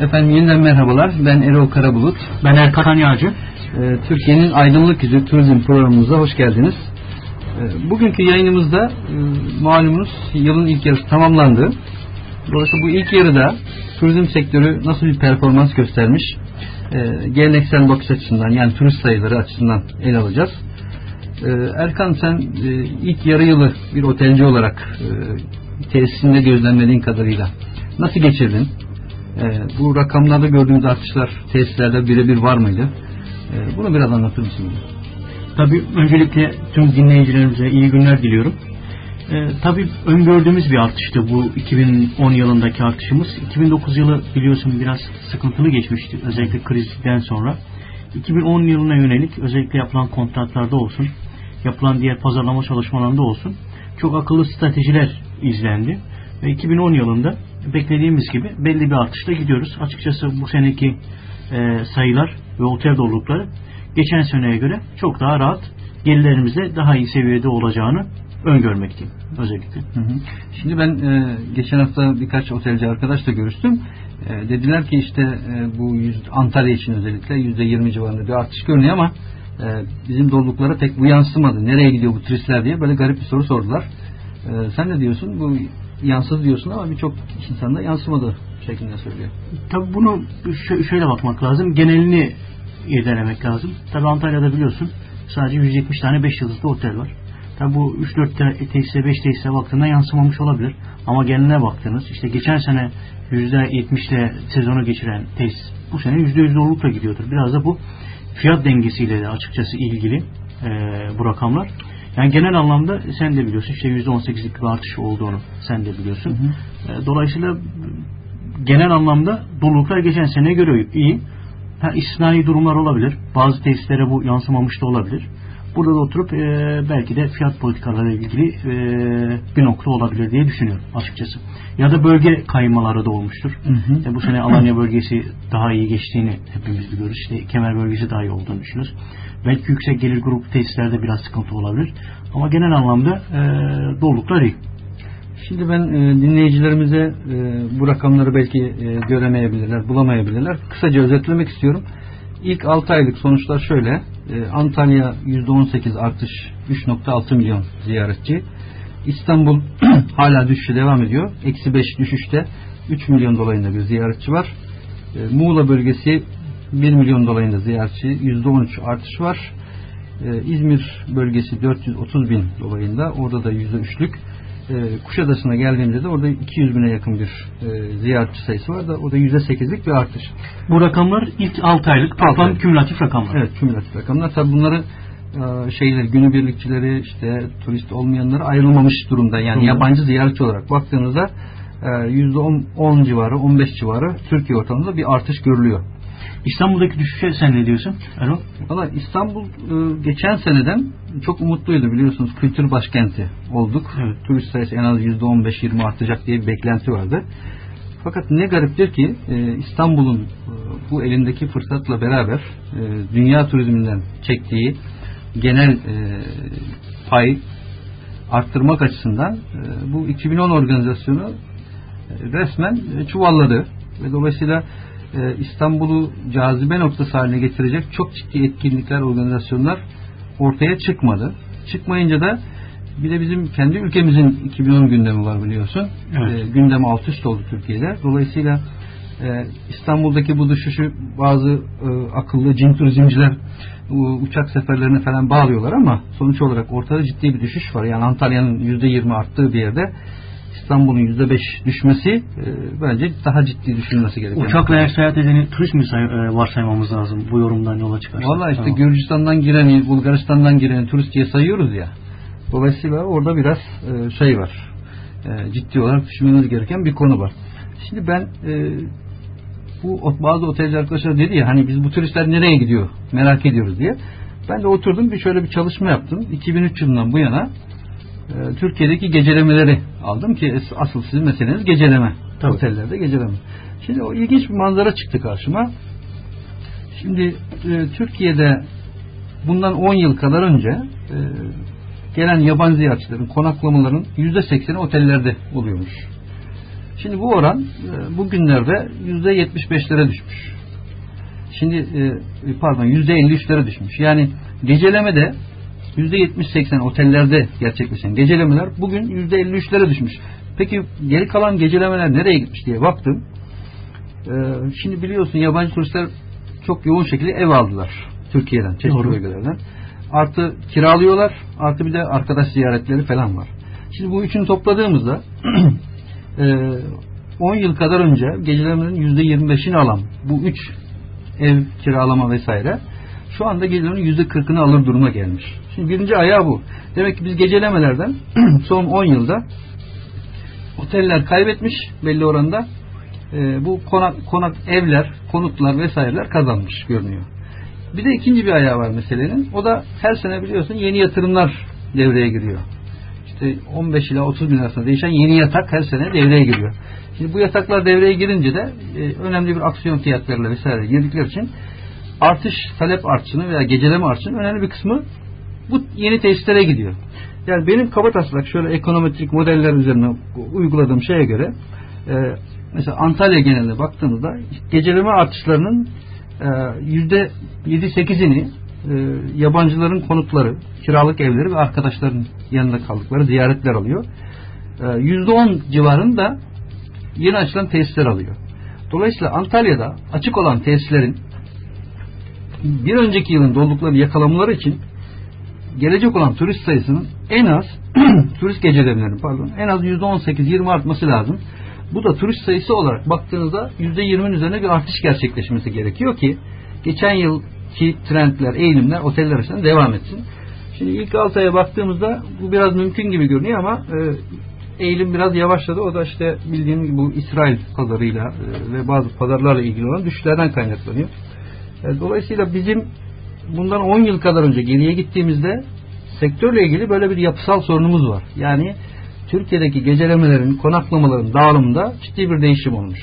Efendim yeniden merhabalar. Ben Erol Karabulut. Ben Erkan Yağcı. Ee, Türkiye'nin Aydınlık Yüzü Turizm programımıza hoş geldiniz. Ee, bugünkü yayınımızda e, malumunuz yılın ilk yarısı tamamlandı. Dolayısıyla bu ilk yarıda turizm sektörü nasıl bir performans göstermiş, e, geleneksel bakış açısından yani turist sayıları açısından ele alacağız. E, Erkan sen e, ilk yarı yılı bir otelci olarak e, tesisinde gözlemlediğin kadarıyla nasıl geçirdin? E, bu rakamlarda gördüğümüz artışlar tesislerde birebir var mıydı? E, bunu biraz anlatır mısın? Tabii öncelikle tüm dinleyicilerimize iyi günler diliyorum. Ee, tabii öngördüğümüz bir artıştı bu 2010 yılındaki artışımız. 2009 yılı biliyorsun biraz sıkıntılı geçmişti özellikle krizden sonra. 2010 yılına yönelik özellikle yapılan kontratlarda olsun, yapılan diğer pazarlama çalışmalarında olsun çok akıllı stratejiler izlendi. Ve 2010 yılında beklediğimiz gibi belli bir artışla gidiyoruz. Açıkçası bu seneki e, sayılar ve otel dolulukları geçen seneye göre çok daha rahat gelirlerimizde daha iyi seviyede olacağını öngörmekteyim özellikle. Hı hı. Şimdi ben e, geçen hafta birkaç otelci arkadaşla görüştüm. E, dediler ki işte e, bu yüzde, Antalya için özellikle yüzde yirmi civarında bir artış görünüyor ama e, bizim doluluklara pek bu yansımadı. Nereye gidiyor bu turistler diye böyle garip bir soru sordular. E, sen ne diyorsun? Bu yansız diyorsun ama birçok insanda yansımadı şeklinde söylüyor. Tabii bunu şöyle bakmak lazım. Genelini irdelemek lazım. Tabii Antalya'da biliyorsun sadece 170 tane 5 yıldızlı otel var. Tabi bu 3-4 tesise 5 tesise baktığında yansımamış olabilir. Ama geneline baktınız işte geçen sene %70 ile sezonu geçiren tesis bu sene %100 doğrulukla gidiyordur. Biraz da bu fiyat dengesiyle de açıkçası ilgili e, bu rakamlar. Yani genel anlamda sen de biliyorsun işte %18'lik bir artış olduğunu sen de biliyorsun. Hı hı. E, dolayısıyla genel anlamda doluluklar geçen seneye göre iyi. Ha, istisnai durumlar olabilir. Bazı tesislere bu yansımamış da olabilir. Burada da oturup e, belki de fiyat politikaları ilgili e, bir nokta olabilir diye düşünüyorum açıkçası. Ya da bölge kaymaları da olmuştur. Hı hı. E, bu sene Alanya bölgesi daha iyi geçtiğini hepimiz biliyoruz. İşte Kemer bölgesi daha iyi olduğunu düşünüyoruz. Belki yüksek gelir grup tesislerde biraz sıkıntı olabilir. Ama genel anlamda e, doluluklar iyi. Şimdi ben e, dinleyicilerimize e, bu rakamları belki e, göremeyebilirler, bulamayabilirler. Kısaca özetlemek istiyorum. İlk 6 aylık sonuçlar şöyle. E, Antalya %18 artış 3.6 milyon ziyaretçi. İstanbul hala düşüşe devam ediyor. Eksi 5 düşüşte 3 milyon dolayında bir ziyaretçi var. E, Muğla bölgesi 1 milyon dolayında ziyaretçi %13 artış var. E, İzmir bölgesi 430 bin dolayında orada da %3'lük e, Kuşadası'na geldiğimde de orada 200 bine yakın bir e, ziyaretçi sayısı var da o da %8'lik bir artış. Bu rakamlar ilk 6 aylık toplam kümülatif rakamlar. Evet kümülatif rakamlar. Tabi bunları e, şeyler günübirlikçileri işte turist olmayanları ayrılmamış durumda. Yani Hı. yabancı ziyaretçi olarak baktığınızda e, %10 civarı 15 civarı Türkiye ortamında bir artış görülüyor. İstanbul'daki düşüşe sen ne diyorsun Erol? Valla İstanbul e, geçen seneden çok umutluydu biliyorsunuz kültür başkenti olduk. Evet. Turist sayısı en az %15-20 artacak diye bir beklenti vardı. Fakat ne gariptir ki e, İstanbul'un e, bu elindeki fırsatla beraber dünya turizminden çektiği genel pay arttırmak açısından bu 2010 organizasyonu resmen çuvalladı ve dolayısıyla e, İstanbul'u cazibe noktası haline getirecek çok ciddi etkinlikler, organizasyonlar ortaya çıkmadı. Çıkmayınca da bir de bizim kendi ülkemizin 2010 gündemi var biliyorsun. Evet. E, gündem alt üst oldu Türkiye'de. Dolayısıyla e, İstanbul'daki bu düşüşü bazı e, akıllı cin turizmciler uçak seferlerini falan bağlıyorlar ama sonuç olarak ortada ciddi bir düşüş var. Yani Antalya'nın %20 arttığı bir yerde İstanbul'un %5 düşmesi e, bence daha ciddi düşünülmesi gerekiyor. Uçakla eğer seyahat edeni turist mi say, e, varsaymamız lazım bu yorumdan yola çıkarsak? Valla işte tamam. Gürcistan'dan gireni, Bulgaristan'dan gireni turist diye sayıyoruz ya. Dolayısıyla orada biraz e, şey var. E, ciddi olarak düşünmemiz gereken bir konu var. Şimdi ben e, bu bazı otelci arkadaşlar dedi ya hani biz bu turistler nereye gidiyor merak ediyoruz diye. Ben de oturdum bir şöyle bir çalışma yaptım. 2003 yılından bu yana e, Türkiye'deki gecelemeleri aldım ki asıl sizin meseleniz geceleme. Tabii. Otellerde geceleme. Şimdi o ilginç bir manzara çıktı karşıma. Şimdi e, Türkiye'de bundan 10 yıl kadar önce e, gelen yabancı ziyaretçilerin konaklamaların %80'i otellerde oluyormuş. Şimdi bu oran e, bugünlerde %75'lere düşmüş. Şimdi e, pardon %53'lere düşmüş. Yani gecelemede %70-80 otellerde gerçekleşen gecelemeler bugün %53'lere düşmüş. Peki geri kalan gecelemeler nereye gitmiş diye baktım. Ee, şimdi biliyorsun yabancı turistler çok yoğun şekilde ev aldılar Türkiye'den, çeşitli bölgelerden. Artı kiralıyorlar, artı bir de arkadaş ziyaretleri falan var. Şimdi bu üçünü topladığımızda 10 e, yıl kadar önce gecelemelerin %25'ini alan bu üç ev kiralama vesaire şu anda gelirlerin %40'ını alır duruma gelmiş. Şimdi birinci ayağı bu. Demek ki biz gecelemelerden son 10 yılda oteller kaybetmiş belli oranda. E, bu konak, konak evler, konutlar vesaireler kazanmış görünüyor. Bir de ikinci bir ayağı var meselenin. O da her sene biliyorsun yeni yatırımlar devreye giriyor. İşte 15 ila 30 bin arasında değişen yeni yatak her sene devreye giriyor. Şimdi bu yataklar devreye girince de e, önemli bir aksiyon fiyatlarıyla vesaire girdikleri için artış talep artışını veya geceleme artışının önemli bir kısmı bu yeni tesislere gidiyor. Yani benim kaba taslak şöyle ekonometrik modeller üzerine uyguladığım şeye göre e, mesela Antalya genelinde baktığımızda geceleme artışlarının e, yüzde yedi sekizini e, yabancıların konutları, kiralık evleri ve arkadaşların yanında kaldıkları ziyaretler alıyor. E, yüzde on civarında yeni açılan tesisler alıyor. Dolayısıyla Antalya'da açık olan tesislerin bir önceki yılın doldukları yakalamaları için gelecek olan turist sayısının en az turist gecelerinin pardon en az %18-20 artması lazım. Bu da turist sayısı olarak baktığınızda %20'nin üzerine bir artış gerçekleşmesi gerekiyor ki geçen yılki trendler, eğilimler oteller arasında devam etsin. Şimdi ilk 6 aya baktığımızda bu biraz mümkün gibi görünüyor ama e, eğilim biraz yavaşladı. O da işte bildiğim gibi bu İsrail pazarıyla e, ve bazı pazarlarla ilgili olan düşüşlerden kaynaklanıyor. E, dolayısıyla bizim bundan 10 yıl kadar önce geriye gittiğimizde sektörle ilgili böyle bir yapısal sorunumuz var. Yani Türkiye'deki gecelemelerin, konaklamaların dağılımında ciddi bir değişim olmuş.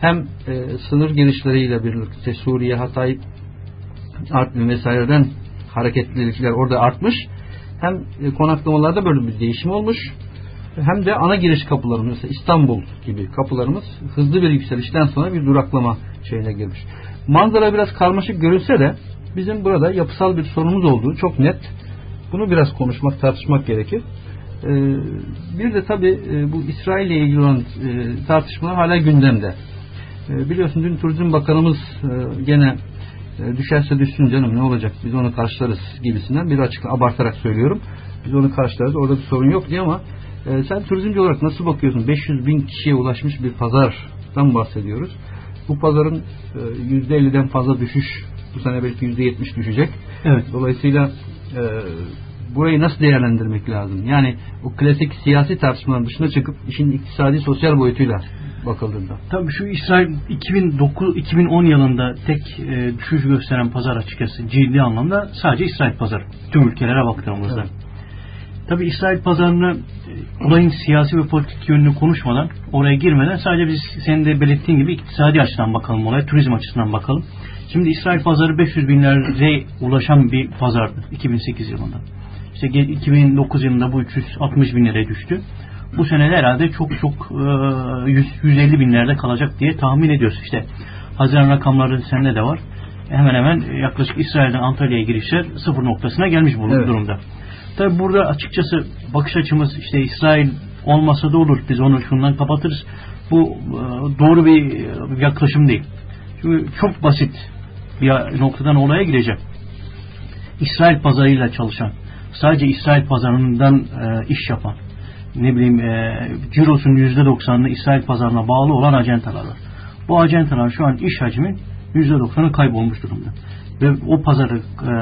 Hem e, sınır girişleriyle birlikte Suriye, Hatay, Artvin vesaireden hareketlilikler orada artmış. Hem e, konaklamalarda böyle bir değişim olmuş. Hem de ana giriş kapılarımız, İstanbul gibi kapılarımız hızlı bir yükselişten sonra bir duraklama şeyine girmiş. Manzara biraz karmaşık görünse de bizim burada yapısal bir sorunumuz olduğu çok net. Bunu biraz konuşmak, tartışmak gerekir. Ee, bir de tabi e, bu İsrail ile ilgili olan e, tartışmalar hala gündemde. Ee, biliyorsun dün Turizm Bakanımız e, gene düşerse düşsün canım ne olacak biz onu karşılarız gibisinden bir açık abartarak söylüyorum. Biz onu karşılarız orada bir sorun yok diye ama sen turizmci olarak nasıl bakıyorsun? 500 bin kişiye ulaşmış bir pazardan bahsediyoruz. Bu pazarın %50'den fazla düşüş bu sene belki %70 düşecek. Evet. Dolayısıyla e, burayı nasıl değerlendirmek lazım? Yani o klasik siyasi tartışmaların dışına çıkıp işin iktisadi sosyal boyutuyla bakıldığında. Tabii şu İsrail 2009 2010 yılında tek e, düşüş gösteren pazar açıkçası ciddi anlamda sadece İsrail pazarı. Tüm ülkelere baktığımızda. Evet. Tabii İsrail pazarını e, olayın siyasi ve politik yönünü konuşmadan, oraya girmeden sadece biz senin de belirttiğin gibi iktisadi açıdan bakalım olaya, turizm açısından bakalım. Şimdi İsrail pazarı 500 binlere ulaşan bir pazardı 2008 yılında. İşte 2009 yılında bu 360 binlere düştü. Bu sene herhalde çok çok 100, 150 binlerde kalacak diye tahmin ediyoruz. İşte Haziran rakamları sende de var. Hemen hemen yaklaşık İsrail'den Antalya'ya girişler sıfır noktasına gelmiş bu evet. durumda. Tabi burada açıkçası bakış açımız işte İsrail olmasa da olur. Biz onu şundan kapatırız. Bu doğru bir yaklaşım değil. Çünkü çok basit bir noktadan olaya gireceğim. İsrail pazarıyla çalışan, sadece İsrail pazarından e, iş yapan, ne bileyim e, cirosun %90'ını İsrail pazarına bağlı olan acentalar var. Bu acentalar şu an iş hacmi %90'ı kaybolmuş durumda. Ve o pazarı e,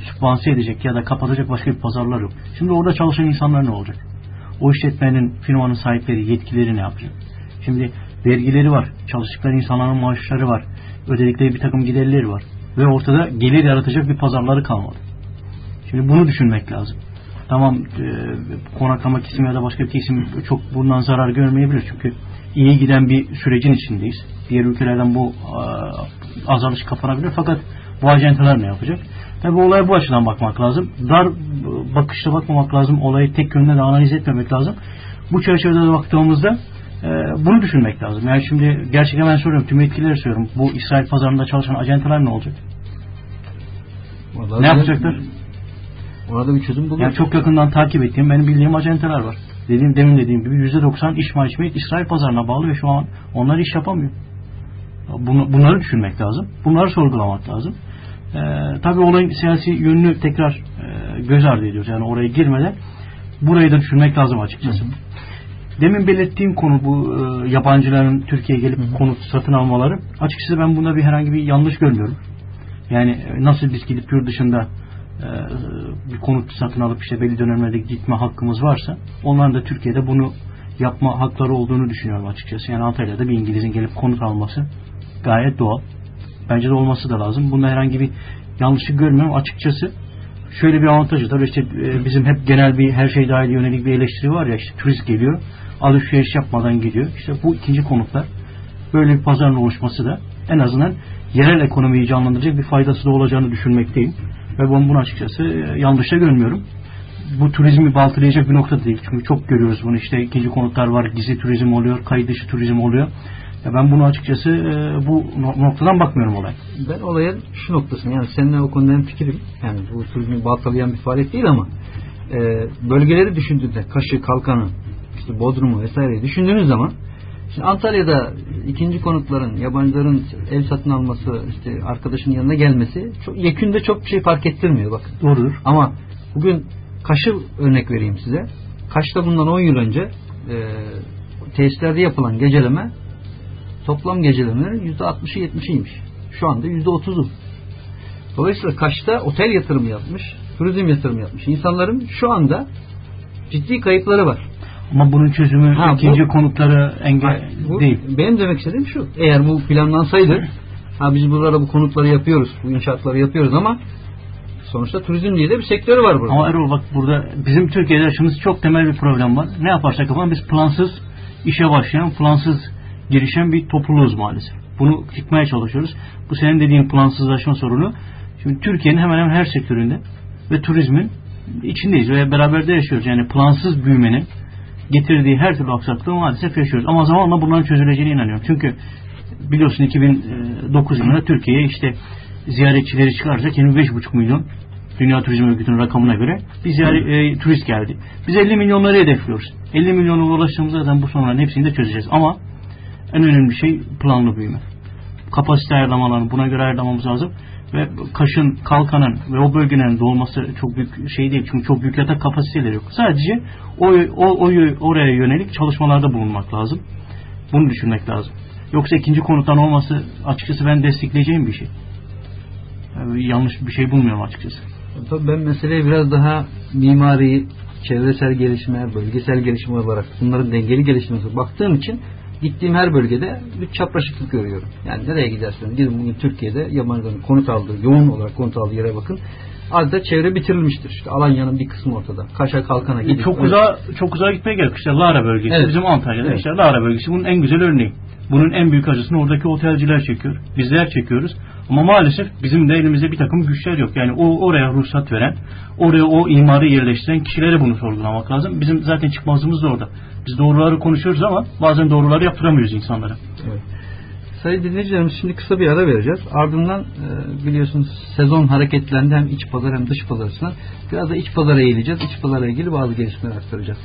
sübvanse edecek ya da kapatacak başka bir pazarlar yok. Şimdi orada çalışan insanlar ne olacak? O işletmenin, firmanın sahipleri, yetkileri ne yapacak? Şimdi vergileri var, çalıştıkları insanların maaşları var, ödedikleri bir takım giderleri var. Ve ortada gelir yaratacak bir pazarları kalmadı. Şimdi bunu düşünmek lazım. Tamam e, konaklama kesim ya da başka bir kesim çok bundan zarar görmeyebilir. Çünkü iyi giden bir sürecin içindeyiz. Diğer ülkelerden bu e, azalış kapanabilir. Fakat bu ajantalar ne yapacak? Tabi olaya bu açıdan bakmak lazım. Dar bakışla bakmamak lazım. Olayı tek yönde de analiz etmemek lazım. Bu çerçevede baktığımızda E, bunu düşünmek lazım. Yani şimdi gerçekten ben soruyorum. Tüm yetkilileri soruyorum. Bu İsrail pazarında çalışan acenteler ne olacak? Vallahi ne yapacaklar? Orada bir çözüm bulur. Yani çok yakından takip ettiğim, benim bildiğim acenteler var. Dediğim, demin dediğim gibi %90 iş maaşmeyet İsrail pazarına bağlı ve şu an onlar iş yapamıyor. Bunu, bunları düşünmek lazım. Bunları sorgulamak lazım. Ee, tabii olayın siyasi yönünü tekrar e, göz ardı ediyoruz. Yani oraya girmeden burayı da düşünmek lazım açıkçası. Hı hı. Demin belirttiğim konu bu e, yabancıların Türkiye'ye gelip hı hı. konut satın almaları. Açıkçası ben bunda bir herhangi bir yanlış görmüyorum. Yani e, nasıl biz gidip yurt dışında e, bir konut satın alıp işte belli dönemlerde gitme hakkımız varsa onların da Türkiye'de bunu yapma hakları olduğunu düşünüyorum açıkçası. Yani Antalya'da bir İngiliz'in gelip konut alması gayet doğal. Bence de olması da lazım. Bunda herhangi bir yanlışlık görmüyorum. Açıkçası şöyle bir avantajı da işte e, bizim hep genel bir her şey dahil yönelik bir eleştiri var ya işte turist geliyor alışveriş yapmadan gidiyor. İşte bu ikinci konutlar böyle bir pazarın oluşması da en azından yerel ekonomiyi canlandıracak bir faydası da olacağını düşünmekteyim. Ve ben bunu açıkçası e, yanlış da görmüyorum. Bu turizmi baltalayacak bir nokta değil. Çünkü çok görüyoruz bunu. İşte ikinci konutlar var, gizli turizm oluyor, kayıt dışı turizm oluyor. Ya ben bunu açıkçası e, bu noktadan bakmıyorum olay. Ben olaya şu noktasını yani seninle o konuda fikirim. Yani bu turizmi baltalayan bir faaliyet değil ama e, bölgeleri düşündüğünde Kaşı, Kalkanı, işte Bodrum'u vesaireyi düşündüğünüz zaman Şimdi Antalya'da ikinci konutların, yabancıların ev satın alması, işte arkadaşın yanına gelmesi çok yekünde çok bir şey fark ettirmiyor bak. Doğrudur. Ama bugün Kaş'ı örnek vereyim size. Kaş'ta bundan 10 yıl önce e, tesislerde yapılan geceleme toplam gecelemelerin %60'ı 70'iymiş. Şu anda %30'u. Dolayısıyla Kaş'ta otel yatırımı yapmış, turizm yatırımı yapmış. İnsanların şu anda ciddi kayıpları var. Ama bunun çözümü ha, ikinci bu, konutları engel bu, değil. Benim demek istediğim şu. Eğer bu planlansaydı ha biz burada bu konutları yapıyoruz, bu inşaatları yapıyoruz ama sonuçta turizm diye de bir sektörü var burada. Ama Erol bak burada bizim Türkiye'de yaşadığımız çok temel bir problem var. Ne yaparsak yapalım biz plansız işe başlayan, plansız girişen bir topluluğuz maalesef. Bunu çıkmaya çalışıyoruz. Bu senin dediğin plansızlaşma sorunu. Şimdi Türkiye'nin hemen hemen her sektöründe ve turizmin içindeyiz ve beraber de yaşıyoruz. Yani plansız büyümenin getirdiği her türlü aksaklığı maalesef yaşıyoruz. Ama zamanla bunların çözüleceğine inanıyorum. Çünkü biliyorsun 2009 yılında Türkiye'ye işte ziyaretçileri çıkaracak 25,5 milyon Dünya Turizm Örgütü'nün rakamına göre bir ziyaret, e, turist geldi. Biz 50 milyonları hedefliyoruz. 50 milyona ulaştığımızda zaten bu sorunların hepsini de çözeceğiz. Ama en önemli şey planlı büyüme. Kapasite ayarlamalarını buna göre ayarlamamız lazım ve kaşın, kalkanın ve o bölgenin dolması çok büyük şey değil. Çünkü çok büyük yatak kapasiteleri yok. Sadece o, o, o oraya yönelik çalışmalarda bulunmak lazım. Bunu düşünmek lazım. Yoksa ikinci konutan olması açıkçası ben destekleyeceğim bir şey. Yani yanlış bir şey bulmuyorum açıkçası. Tabii ben meseleye biraz daha mimari, çevresel gelişme, bölgesel gelişme olarak bunların dengeli gelişmesi baktığım için gittiğim her bölgede bir çapraşıklık görüyorum. Yani nereye giderseniz gidin bugün Türkiye'de yabancıların konut aldığı, yoğun olarak konut aldığı yere bakın. Adeta çevre bitirilmiştir. İşte Alanya'nın bir kısmı ortada. Kaşa Kalkan'a gidip. Çok uzağa, çok uzağa gitmeye gerek. İşte Lara bölgesi. Evet. Bizim Antalya'da evet. işte Lara bölgesi bunun en güzel örneği. Bunun en büyük acısını oradaki otelciler çekiyor. Bizler çekiyoruz. Ama maalesef bizim de elimizde bir takım güçler yok. Yani o oraya ruhsat veren, oraya o imarı yerleştiren kişilere bunu sorgulamak lazım. Bizim zaten çıkmazımız da orada. Biz doğruları konuşuyoruz ama bazen doğruları yaptıramıyoruz insanlara. Evet. Sayın dinleyicilerimiz şimdi kısa bir ara vereceğiz. Ardından e, biliyorsunuz sezon hareketlendi hem iç pazar hem dış pazar açısından. Biraz da iç pazara eğileceğiz. İç pazara ilgili bazı gelişmeler aktaracağız.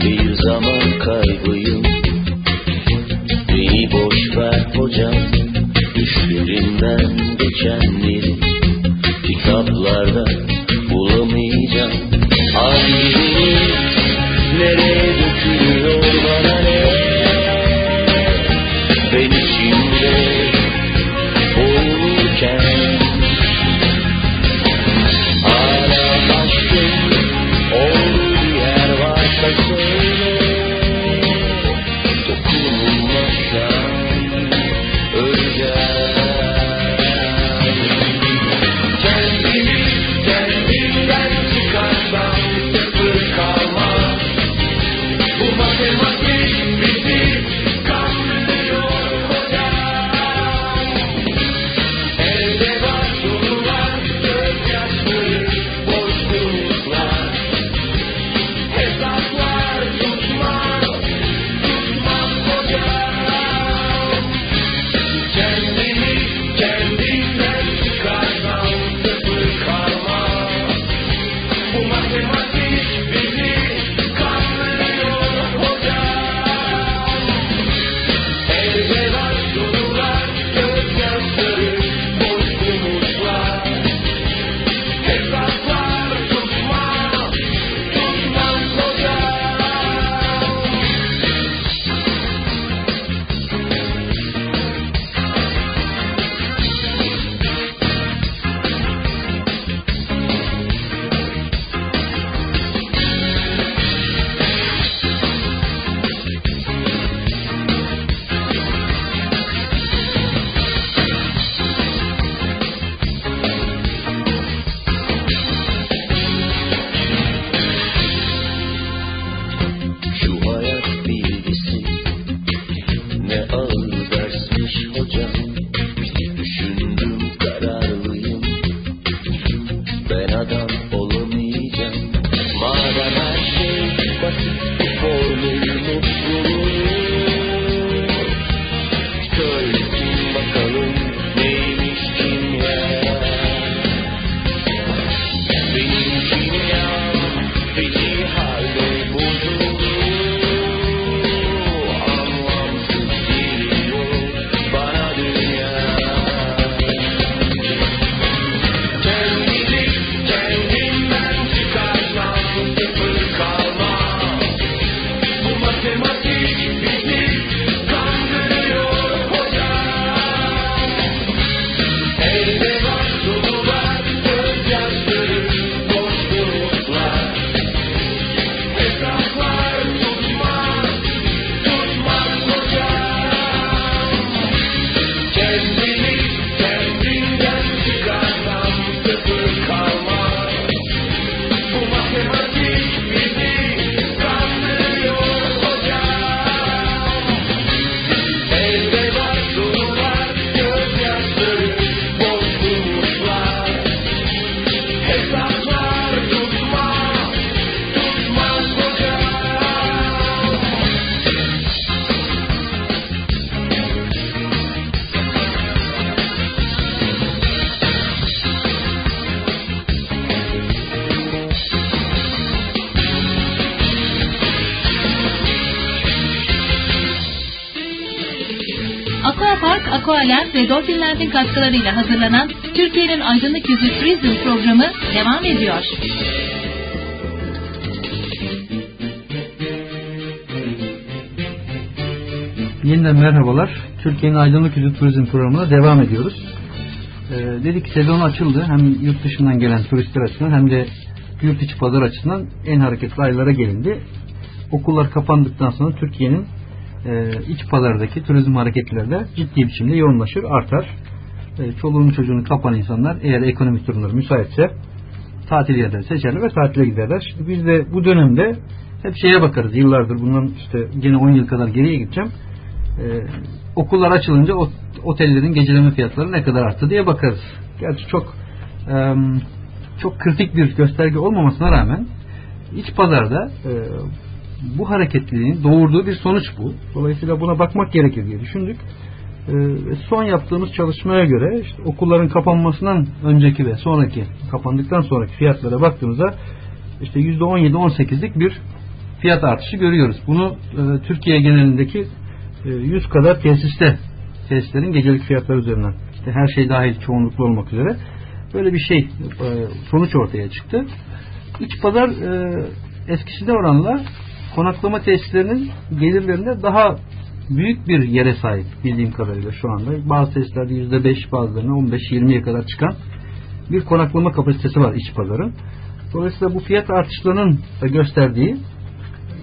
bir zaman kaybıyım. Beni boş ver hocam. Düşlerinden geçenleri Kitaplarda ve Dolphinland'in katkılarıyla hazırlanan Türkiye'nin Aydınlık Yüzü Turizm programı devam ediyor. Yeniden merhabalar. Türkiye'nin Aydınlık Yüzü Turizm programına devam ediyoruz. Ee, dedik sezon açıldı. Hem yurt dışından gelen turistler açısından hem de yurt içi pazar açısından en hareketli aylara gelindi. Okullar kapandıktan sonra Türkiye'nin e, iç pazardaki turizm hareketleri ciddi biçimde yoğunlaşır, artar. E, çoluğunu çocuğunu kapan insanlar eğer ekonomik durumları müsaitse tatil yerleri seçerler ve tatile giderler. Şimdi biz de bu dönemde hep şeye bakarız. Yıllardır bundan işte gene 10 yıl kadar geriye gideceğim. Ee, okullar açılınca otellerin geceleme fiyatları ne kadar arttı diye bakarız. Gerçi çok e, çok kritik bir gösterge olmamasına rağmen iç pazarda e, bu hareketliliğin doğurduğu bir sonuç bu. Dolayısıyla buna bakmak gerekir diye düşündük. E, son yaptığımız çalışmaya göre işte okulların kapanmasından önceki ve sonraki kapandıktan sonraki fiyatlara baktığımızda işte %17-18'lik bir fiyat artışı görüyoruz. Bunu e, Türkiye genelindeki 100 e, kadar tesiste tesislerin gecelik fiyatları üzerinden işte her şey dahil çoğunluklu olmak üzere böyle bir şey e, sonuç ortaya çıktı. İç pazar e, eskisine oranla konaklama tesislerinin gelirlerinde daha büyük bir yere sahip bildiğim kadarıyla şu anda. Bazı tesislerde %5 bazılarına 15-20'ye kadar çıkan bir konaklama kapasitesi var iç pazarın. Dolayısıyla bu fiyat artışlarının da gösterdiği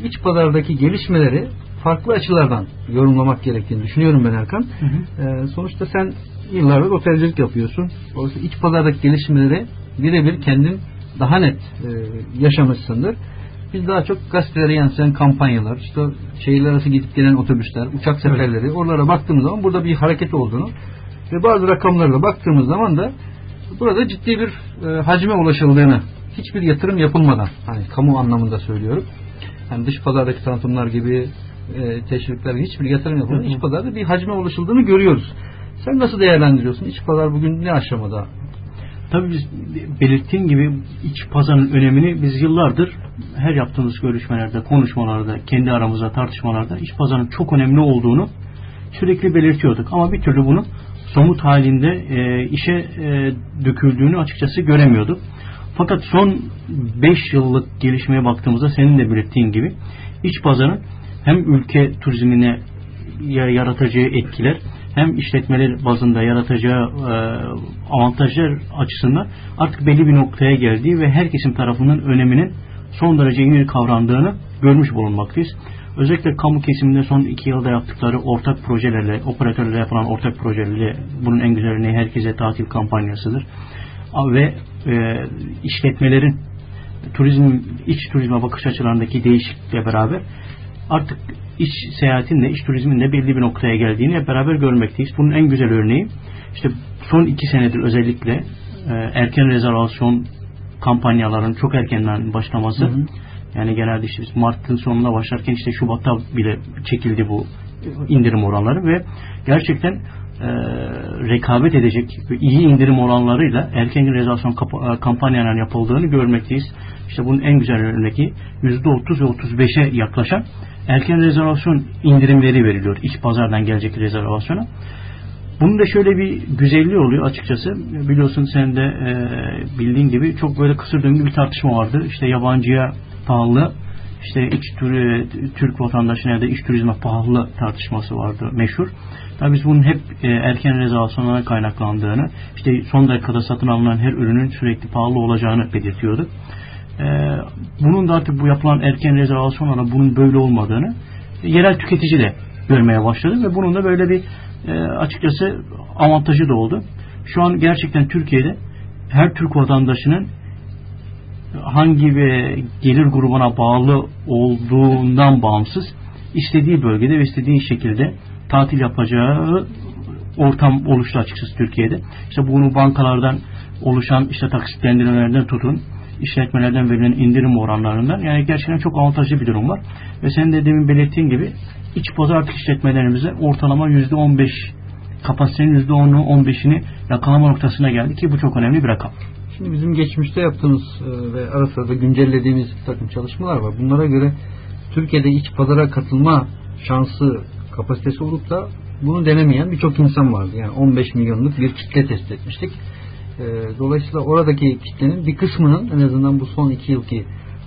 iç pazardaki gelişmeleri farklı açılardan yorumlamak gerektiğini düşünüyorum ben Erkan. Hı hı. E, sonuçta sen yıllardır otelcilik yapıyorsun. Dolayısıyla iç pazardaki gelişmeleri birebir kendin daha net e, yaşamışsındır. Biz daha çok gazetelere yansıyan kampanyalar, işte şehirler arası gidip gelen otobüsler, uçak seferleri, evet. oralara baktığımız zaman burada bir hareket olduğunu ve bazı rakamlarla baktığımız zaman da burada ciddi bir e, hacme ulaşıldığını, hiçbir yatırım yapılmadan, hani kamu anlamında söylüyorum. Yani dış pazardaki tanıtımlar gibi e, teşvikler hiçbir yatırım yapılmadan iç pazarda bir hacme ulaşıldığını görüyoruz. Sen nasıl değerlendiriyorsun? İç pazar bugün ne aşamada? Tabii biz belirttiğin gibi iç pazarın önemini biz yıllardır her yaptığımız görüşmelerde, konuşmalarda, kendi aramızda tartışmalarda iç pazarın çok önemli olduğunu sürekli belirtiyorduk. Ama bir türlü bunu somut halinde e, işe e, döküldüğünü açıkçası göremiyorduk. Fakat son 5 yıllık gelişmeye baktığımızda senin de belirttiğin gibi iç pazarın hem ülke turizmine yaratacağı etkiler hem işletmeler bazında yaratacağı e, avantajlar açısından artık belli bir noktaya geldiği ve herkesin tarafından öneminin son derece iyi kavrandığını görmüş bulunmaktayız. Özellikle kamu kesiminde son iki yılda yaptıkları ortak projelerle, operatörlerle yapılan ortak projelerle bunun en güzel örneği herkese tatil kampanyasıdır. Ve e, işletmelerin turizm, iç turizme bakış açılarındaki değişiklikle beraber artık iç seyahatin de iç turizmin de belli bir noktaya geldiğini hep beraber görmekteyiz. Bunun en güzel örneği işte son iki senedir özellikle e, erken rezervasyon kampanyaların çok erkenden başlaması. Hı hı. Yani genelde işte biz Mart'ın sonunda başlarken işte Şubat'ta bile çekildi bu indirim oranları ve gerçekten e, rekabet edecek iyi indirim oranlarıyla erken rezervasyon e, kampanyalarının yapıldığını görmekteyiz. İşte bunun en güzel örneği %30 ve 35'e yaklaşan erken rezervasyon indirimleri veriliyor iç pazardan gelecek rezervasyona. Bunun da şöyle bir güzelliği oluyor açıkçası. Biliyorsun sen de e, bildiğin gibi çok böyle kısır döngü bir tartışma vardı. İşte yabancıya pahalı, işte iç tür, Türk vatandaşına ya da iç turizme pahalı tartışması vardı meşhur. Tabii biz bunun hep e, erken rezervasyonlara kaynaklandığını, işte son dakikada satın alınan her ürünün sürekli pahalı olacağını belirtiyorduk. E, bunun da artık bu yapılan erken rezervasyonlara bunun böyle olmadığını yerel tüketici de görmeye başladı ve bunun da böyle bir e, açıkçası avantajı da oldu. Şu an gerçekten Türkiye'de her Türk vatandaşının hangi ve gelir grubuna bağlı olduğundan bağımsız istediği bölgede ve istediği şekilde tatil yapacağı ortam oluştu açıkçası Türkiye'de. İşte bunu bankalardan oluşan işte taksitlendirmelerden tutun işletmelerden verilen indirim oranlarından yani gerçekten çok avantajlı bir durum var. Ve sen de demin belirttiğin gibi iç pazar artık işletmelerimize ortalama %15 kapasitenin %10'unu 15'ini yakalama noktasına geldi ki bu çok önemli bir rakam. Şimdi bizim geçmişte yaptığımız e, ve ara sırada güncellediğimiz bir takım çalışmalar var. Bunlara göre Türkiye'de iç pazara katılma şansı kapasitesi olup da bunu denemeyen birçok insan vardı. Yani 15 milyonluk bir kitle test etmiştik. E, dolayısıyla oradaki kitlenin bir kısmının en azından bu son iki yılki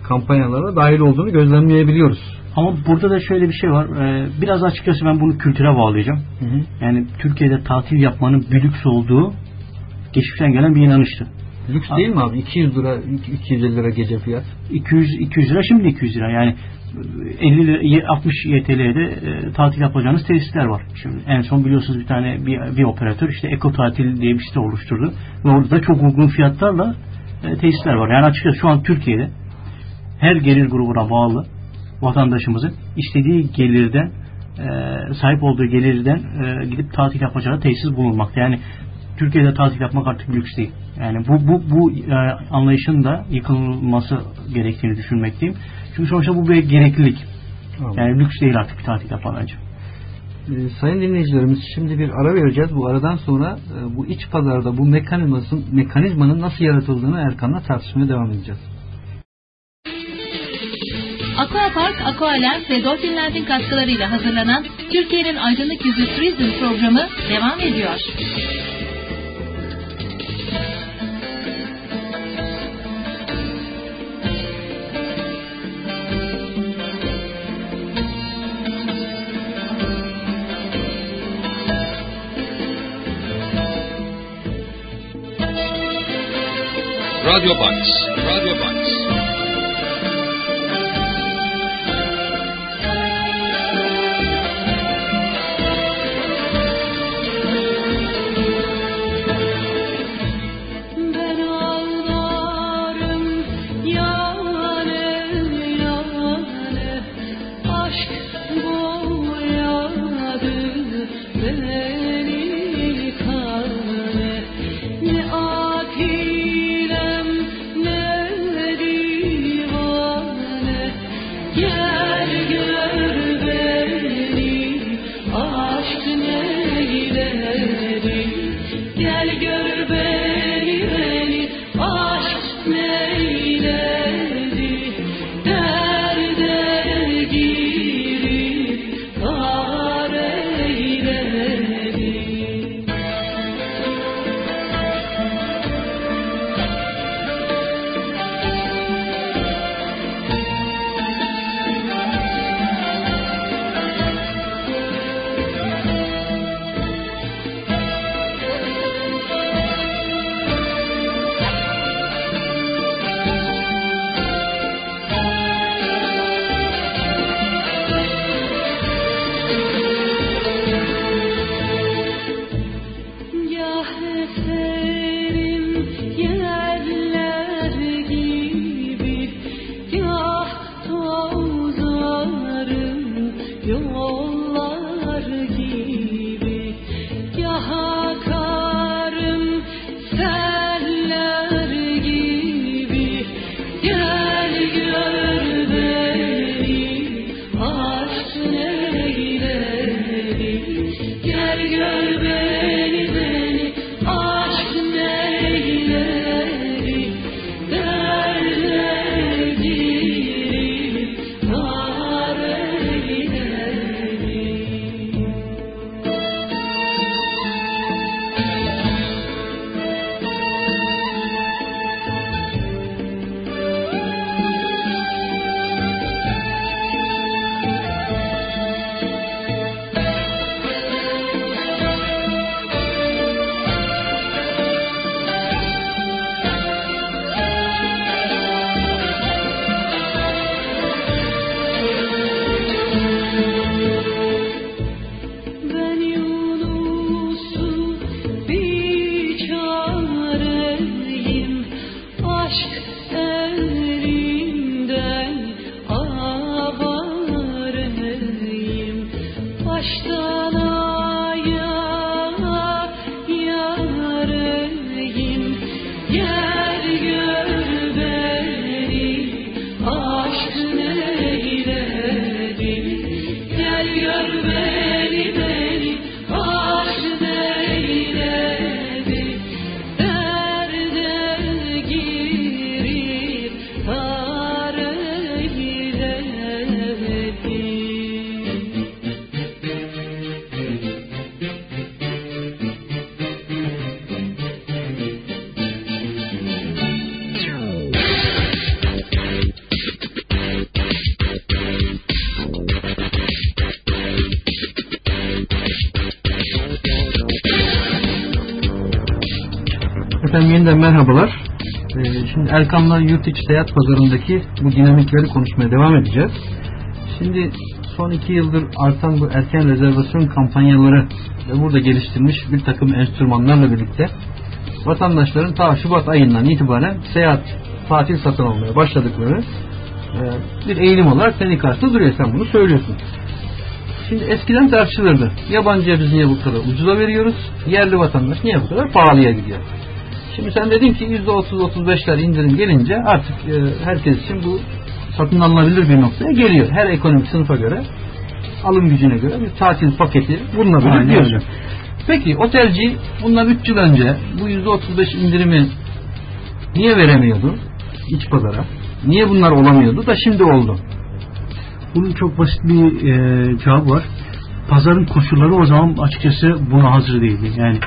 kampanyalara dahil olduğunu gözlemleyebiliyoruz. Ama burada da şöyle bir şey var. Ee, biraz açıkçası ben bunu kültüre bağlayacağım. Hı hı. Yani Türkiye'de tatil yapmanın bir lüks olduğu geçmişten gelen bir inanıştı. Lüks değil mi abi? 200 lira, 250 lira gece fiyat. 200 200 lira şimdi 200 lira. Yani 50 60 YTL'de e, tatil yapacağınız tesisler var. Şimdi en son biliyorsunuz bir tane bir, bir operatör işte Eko Tatil diye bir site oluşturdu ve orada da çok uygun fiyatlarla e, tesisler var. Yani açıkçası şu an Türkiye'de her gelir grubuna bağlı vatandaşımızın istediği gelirden e, sahip olduğu gelirden e, gidip tatil yapacağı tesis bulunmakta. Yani Türkiye'de tatil yapmak artık lüks değil. Yani bu bu bu e, anlayışın da yıkılması gerektiğini düşünmekteyim. Çünkü sonuçta bu bir gereklilik. Tamam. Yani lüks değil artık bir tatil yapmak ee, sayın dinleyicilerimiz şimdi bir ara vereceğiz. Bu aradan sonra e, bu iç pazarda bu mekanizmanın, mekanizmanın nasıl yaratıldığını Erkan'la tartışmaya devam edeceğiz. Aquapark, Aqualens ve Dolphin katkılarıyla hazırlanan Türkiye'nin Aydınlık Yüzü Turizm programı devam ediyor. Radio Box. Radio Box. Erkam'la yurt içi seyahat pazarındaki bu dinamikleri konuşmaya devam edeceğiz. Şimdi son iki yıldır artan bu erken rezervasyon kampanyaları ve burada geliştirilmiş bir takım enstrümanlarla birlikte vatandaşların ta Şubat ayından itibaren seyahat, tatil satın almaya başladıkları e, bir eğilim olarak senin karşısında duruyor. Sen bunu söylüyorsun. Şimdi eskiden tartışılırdı. Yabancıya biz niye bu kadar ucuza veriyoruz? Yerli vatandaş niye bu kadar pahalıya gidiyor? Şimdi sen dedin ki %30-35'ler indirim gelince artık e, herkes için bu satın alınabilir bir noktaya geliyor. Her ekonomik sınıfa göre alım gücüne göre bir tatil paketi bulunabilir diyorsun. Peki otelci bundan 3 yıl önce bu %35 indirimi niye veremiyordu iç pazara? Niye bunlar olamıyordu da şimdi oldu? Bunun çok basit bir e, cevabı var. Pazarın koşulları o zaman açıkçası buna hazır değildi. Yani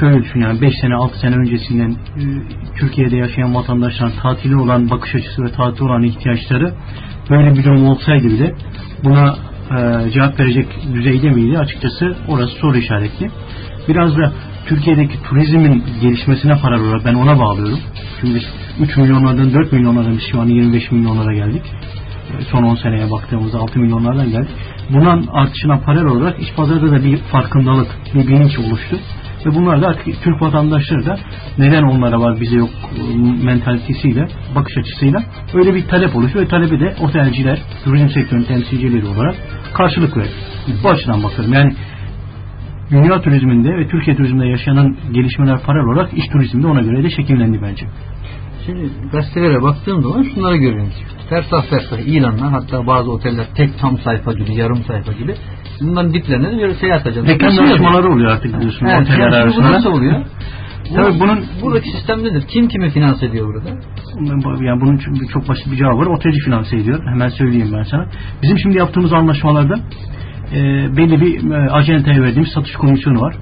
şöyle düşün yani 5 sene 6 sene öncesinden e, Türkiye'de yaşayan vatandaşların tatili olan bakış açısı ve tatili olan ihtiyaçları böyle bir durum olsaydı bile buna e, cevap verecek düzeyde miydi? Açıkçası orası soru işaretli. Biraz da Türkiye'deki turizmin gelişmesine paralel olarak ben ona bağlıyorum. Biz 3 milyonlardan 4 milyonlardan biz şu an 25 milyonlara geldik. E, Son 10 seneye baktığımızda 6 milyonlardan geldik. Bunun artışına paralel olarak iç pazarda da bir farkındalık, bir bilinç oluştu. Ve bunlar da artık Türk vatandaşları da neden onlara var bize yok e, mentalitesiyle, bakış açısıyla öyle bir talep oluştu ve talebi de otelciler, turizm sektörünün temsilcileri olarak karşılık verdi. Bu açıdan bakıyorum. Yani dünya turizminde ve Türkiye turizminde yaşanan gelişmeler paralel olarak iç turizmde ona göre de şekillendi bence. Şimdi gazetelere baktığım zaman şunları görüyorum. Fersah fersah ilanlar hatta bazı oteller tek tam sayfa gibi yarım sayfa gibi bunların diplerine bir seyahat ajansı. Reklam yarışmaları oluyor artık biliyorsun Evet, oteller yani bu arasında. nasıl oluyor? Tabii Bu- bunun buradaki sistem nedir? Kim kimi finanse ediyor burada? yani bunun çok- çok basit bir cevabı var. Otelci finanse ediyor. Hemen söyleyeyim ben sana. Bizim şimdi yaptığımız anlaşmalarda e, belli bir e, acentaya verdiğimiz satış komisyonu var.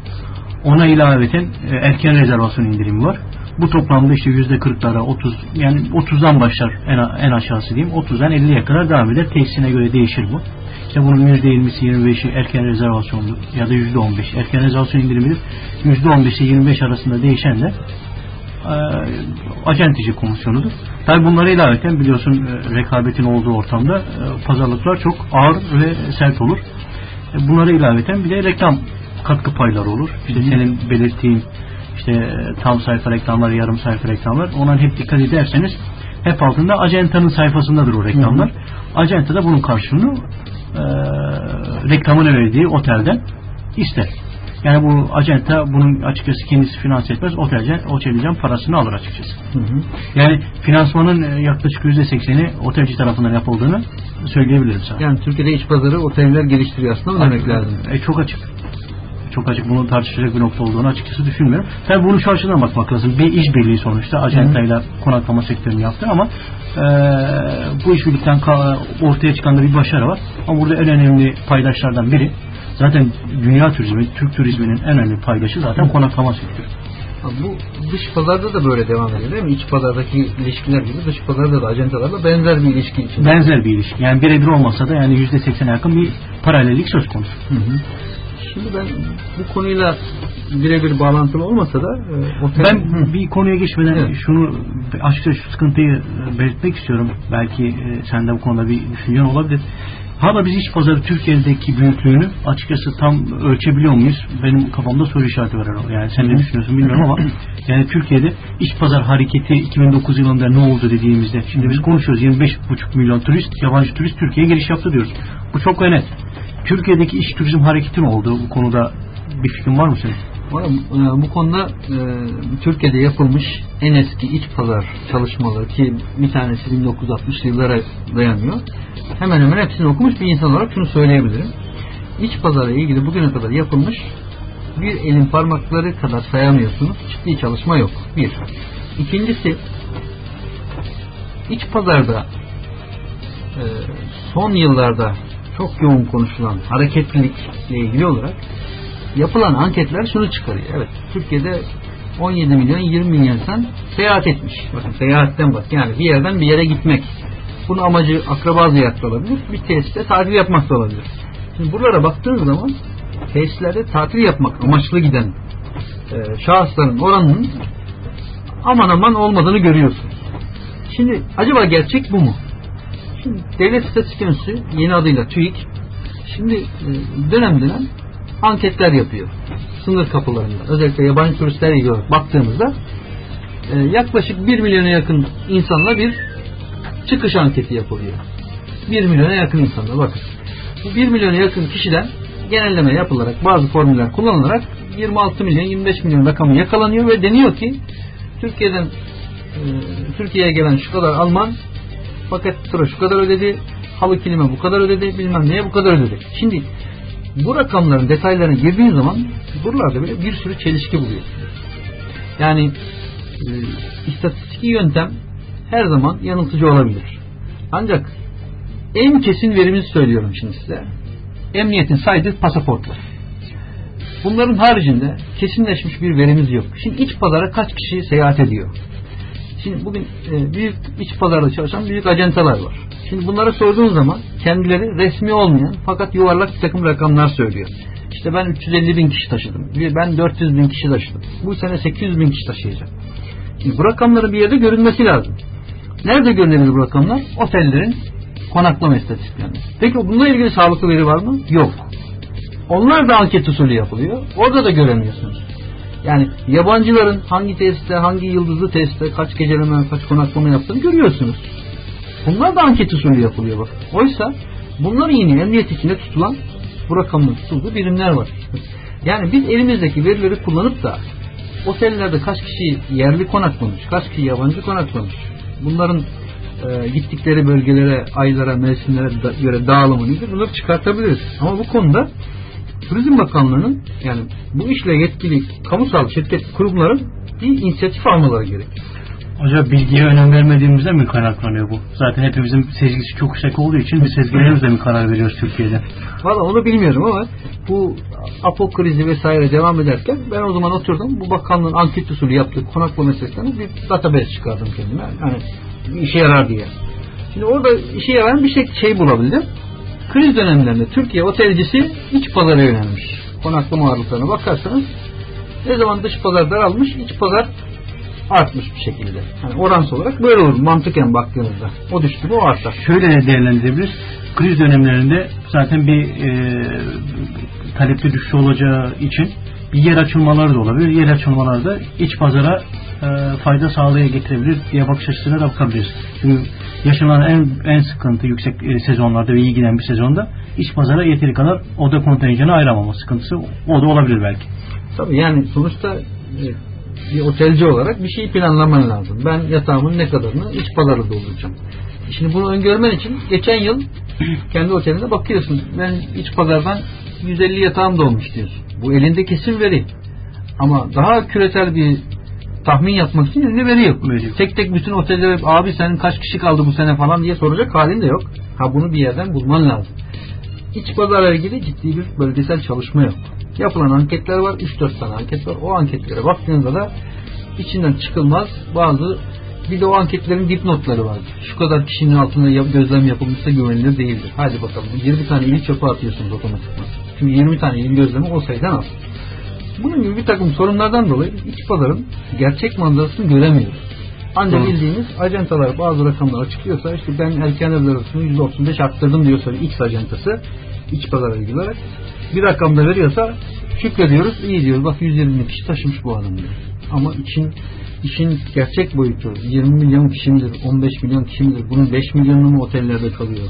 Ona ilaveten e, erken rezervasyon indirimi var. Bu toplamda işte yüzde kırklara 30 yani 30'dan başlar en, en aşağısı diyeyim. 30'dan 50'ye kadar devam eder. Tesisine göre değişir bu. İşte bunun yüzde 20'si 25'i erken rezervasyondur ya da yüzde 15 erken rezervasyon indirimidir. Yüzde 15 ile 25 arasında değişen de e, acentici komisyonudur. Tabi bunlara ilaveten biliyorsun e, rekabetin olduğu ortamda e, pazarlıklar çok ağır ve sert olur. E, bunlara ilaveten bir de reklam katkı payları olur. İşte senin belirttiğin işte e, tam sayfa reklamlar, yarım sayfa reklamlar. Ona hep dikkat ederseniz hep altında acentanın sayfasındadır o reklamlar. Acenta da bunun karşılığını e, reklamını verdiği otelden ister. Yani bu acenta bunun açıkçası kendisi finanse etmez. Otelden, otelden parasını alır açıkçası. Yani finansmanın e, yaklaşık %80'i otelci tarafından yapıldığını söyleyebilirim sana. Yani Türkiye'de iç pazarı oteller geliştiriyor aslında mı demek lazım? E, çok açık. Çok açık. Bunun tartışılacak bir nokta olduğunu açıkçası düşünmüyorum. Tabii bunu şu açıdan bakmak lazım. Bir işbirliği sonuçta acentayla konaklama sektörünü yaptı ama e, bu işbirlikten ortaya çıkan da bir başarı var. Ama burada en önemli paydaşlardan biri zaten dünya turizmi, Türk turizminin en önemli paydaşı zaten konaklama sektörü. Bu dış pazarda da böyle devam ediyor değil mi? İç pazardaki ilişkiler gibi dış pazarda da acentalarla benzer bir ilişki içinde. Benzer bir ilişki. Yani birebir olmasa da yani %80'e yakın bir paralellik söz konusu. Hı hı. Şimdi ben bu konuyla birebir bağlantılı olmasa da e, otel... Ben Hı. bir konuya geçmeden Evet. şunu açıkçası şu sıkıntıyı e, belirtmek istiyorum. Belki e, sende bu konuda bir düşüncen olabilir. Hala biz iç pazarı Türkiye'deki büyüklüğünü açıkçası tam ölçebiliyor muyuz? Benim kafamda soru işareti var. herhalde. Yani sen ne düşünüyorsun bilmiyorum ama yani Türkiye'de iç pazar hareketi 2009 yılında ne oldu dediğimizde şimdi biz konuşuyoruz 25,5 milyon turist yabancı turist Türkiye'ye giriş yaptı diyoruz. Bu çok net. Türkiye'deki iç turizm hareketi ne oldu? Bu konuda bir fikrin var mı senin? E, bu konuda e, Türkiye'de yapılmış en eski iç pazar çalışmaları ki bir tanesi 1960'lı yıllara dayanıyor. Hemen hemen hepsini okumuş bir insan olarak şunu söyleyebilirim. İç pazarla ilgili bugüne kadar yapılmış bir elin parmakları kadar sayamıyorsunuz. Ciddi çalışma yok. Bir. İkincisi iç pazarda e, son yıllarda çok yoğun konuşulan hareketlilikle ilgili olarak yapılan anketler şunu çıkarıyor. Evet Türkiye'de 17 milyon 20 milyon insan seyahat etmiş. Bakın seyahatten bak. Yani bir yerden bir yere gitmek. Bunun amacı akraba ziyareti olabilir. Bir tesiste tatil yapmak da olabilir. Şimdi buralara baktığınız zaman tesislerde tatil yapmak amaçlı giden e, şahısların oranının aman aman olmadığını görüyorsunuz. Şimdi acaba gerçek bu mu? Şimdi Devlet İstatistik Enstitüsü yeni adıyla TÜİK şimdi e, dönem dönem anketler yapıyor. Sınır kapılarında. Özellikle yabancı turistler ilgili baktığımızda e, yaklaşık 1 milyona yakın insanla bir çıkış anketi yapılıyor. 1 milyona yakın insanla bakın. Bu 1 milyona yakın kişiden genelleme yapılarak bazı formüller kullanılarak 26 milyon 25 milyon rakamı yakalanıyor ve deniyor ki Türkiye'den e, Türkiye'ye gelen şu kadar Alman fakat tura şu kadar ödedi halı kilime bu kadar ödedi bilmem neye bu kadar ödedi. Şimdi bu rakamların detaylarına girdiğin zaman buralarda böyle bir sürü çelişki buluyorsun. Yani e, istatistiki yöntem her zaman yanıltıcı olabilir. Ancak en kesin verimizi söylüyorum şimdi size. Emniyetin saydığı pasaportlar. Bunların haricinde kesinleşmiş bir verimiz yok. Şimdi iç pazara kaç kişi seyahat ediyor? Şimdi bugün e, büyük iç pazarda çalışan büyük ajantalar var. Şimdi bunlara sorduğun zaman kendileri resmi olmayan fakat yuvarlak bir takım rakamlar söylüyor. İşte ben 350 bin kişi taşıdım. Ben 400 bin kişi taşıdım. Bu sene 800 bin kişi taşıyacak. Şimdi bu rakamların bir yerde görünmesi lazım. Nerede görünebilir bu rakamlar? Otellerin konaklama istatistiklerinde. Peki bununla ilgili sağlıklı veri var mı? Yok. Onlar da anket usulü yapılıyor. Orada da göremiyorsunuz. Yani yabancıların hangi tesiste, hangi yıldızlı tesiste kaç geceleme, kaç konaklama yaptığını görüyorsunuz. Bunlar da anket usulü yapılıyor bak. Oysa bunlar yine emniyet içinde tutulan bu rakamın tutulduğu birimler var. Yani biz elimizdeki verileri kullanıp da otellerde kaç kişi yerli konaklamış, kaç kişi yabancı konaklamış, bunların e, gittikleri bölgelere, aylara, mevsimlere da, göre dağılımı nedir bunları çıkartabiliriz. Ama bu konuda Turizm Bakanlığı'nın yani bu işle yetkili kamusal şirket kurumların bir inisiyatif almaları gerekiyor. Acaba bilgiye önem vermediğimizde mi kaynaklanıyor bu? Zaten hepimizin sezgisi çok yüksek olduğu için biz sezgilerimizle mi karar veriyoruz Türkiye'de? Valla onu bilmiyorum ama bu Apo krizi vesaire devam ederken ben o zaman oturdum. Bu bakanlığın anket usulü yaptığı konaklama meselesinden bir database çıkardım kendime. Bir işe yarar diye. Şimdi orada işe yarayan bir şey, şey bulabildim. Kriz dönemlerinde Türkiye otelcisi iç pazara yönelmiş. Konaklama ağırlıklarına bakarsanız ne zaman dış pazar daralmış, iç pazar artmış bir şekilde. Yani oransal olarak böyle olur mantıken baktığınızda. O düştü o artar. Şöyle de değerlendirebiliriz. Kriz dönemlerinde zaten bir e, talepte düşüş olacağı için bir yer açılmaları da olabilir. Yer açılmaları da iç pazara e, fayda sağlaya getirebilir diye bakış açısına da bakabiliriz. Çünkü yaşanan en, en sıkıntı yüksek e, sezonlarda ve iyi giden bir sezonda iç pazara yeteri kadar oda kontenjanı ayıramama sıkıntısı o da olabilir belki. Tabii yani sonuçta e, bir otelci olarak bir şey planlaman lazım. Ben yatağımın ne kadarını iç pazarda dolduracağım. Şimdi bunu öngörmen için geçen yıl kendi otelinde bakıyorsun. Ben iç pazardan 150 yatağım dolmuş diyorsun. Bu elinde kesin veri. Ama daha küresel bir tahmin yapmak için elinde veri yok. Veri Tek tek bütün otellere abi senin kaç kişi kaldı bu sene falan diye soracak halin de yok. Ha bunu bir yerden bulman lazım. İç pazarla ilgili ciddi bir bölgesel çalışma yok. Yapılan anketler var. 3-4 tane anket var. O anketlere baktığınızda da içinden çıkılmaz bazı bir de o anketlerin dipnotları var. Şu kadar kişinin altında gözlem yapılmışsa güvenilir değildir. Hadi bakalım. 20 tane il çöpe atıyorsunuz otomatikman. Çünkü 20 tane il gözlemi o sayıdan az. Bunun gibi bir takım sorunlardan dolayı iç pazarın gerçek manzarasını göremiyoruz. Ancak Hı. bildiğimiz ajantalar bazı rakamlar açıklıyorsa işte ben erken evler %35 arttırdım diyorsa X ajantası iç pazara ilgili olarak bir rakamda veriyorsa şükrediyoruz iyi diyoruz bak 120 kişi taşımış bu adam diyor. Ama için işin gerçek boyutu 20 milyon kişi midir 15 milyon kişi midir bunun 5 milyonu mu otellerde kalıyor